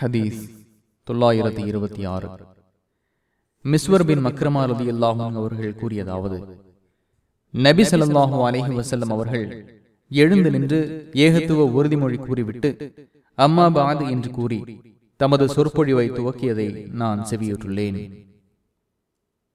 ஹதீஸ் தொள்ளாயிரத்தி இருபத்தி ஆறு. மிஸ்வர் பின் மக்ரமா ரதி அல்லாஹும் அவர்கள் கூறியதாவது நபி ஸல்லல்லாஹு அலஹி வசல்லம் அவர்கள் எழுந்து நின்று ஏகத்துவ உறுதிமொழி கூறிவிட்டு அம்மா பாது என்று கூறி தமது சொற்பொழிவை துவக்கியதை நான் செவியுற்றுள்ளேன்.